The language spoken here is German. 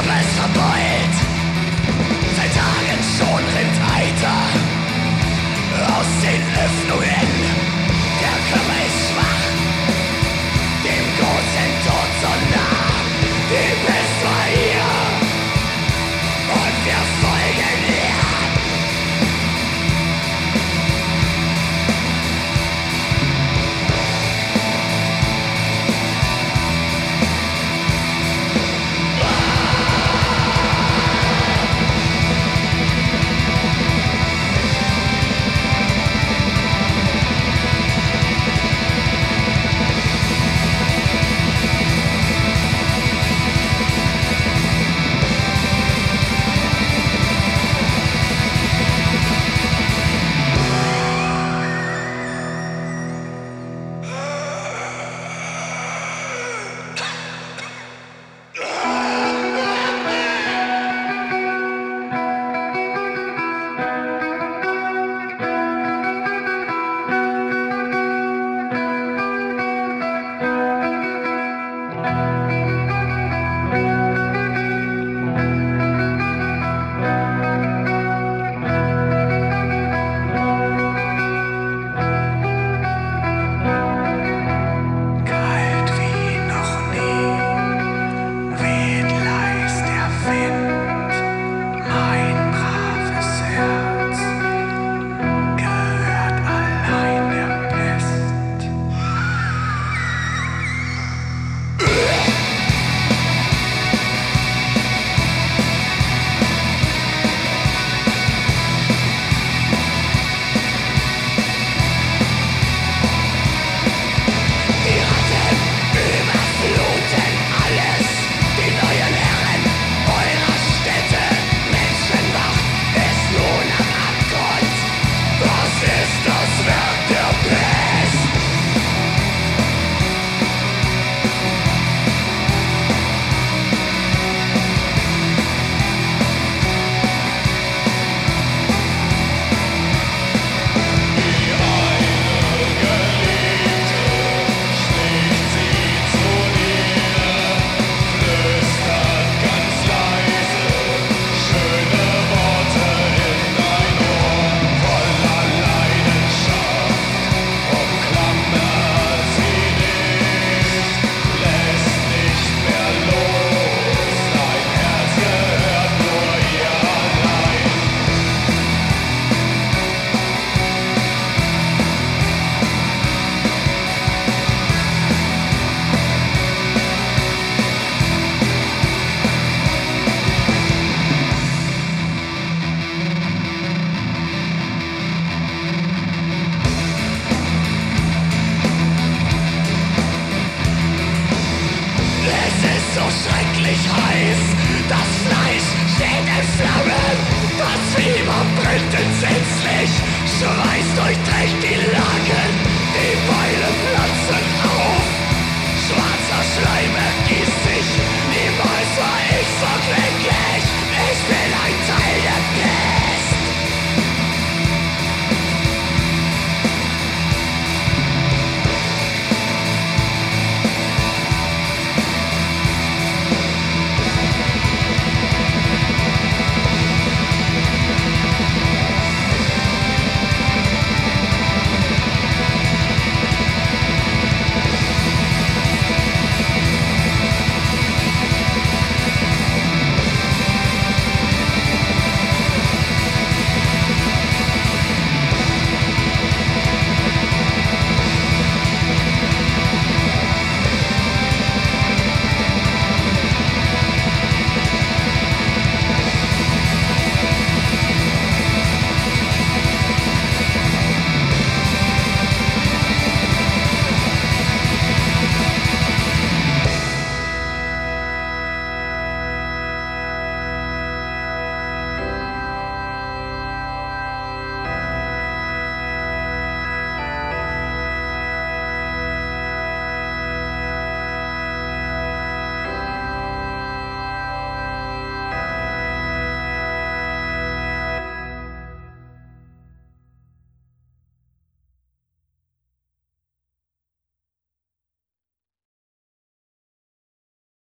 Kürbis verbeult. Seit Tagen schon rinnt heiter aus den Öffnungen. Der Körper ist schwach, dem großen Tod so nah. Die war hier und wir schrecklich heiß, das Fleisch steht in Flammen, das Fieber brennt entsetzlich, Schweiß durchträgt die Lagen,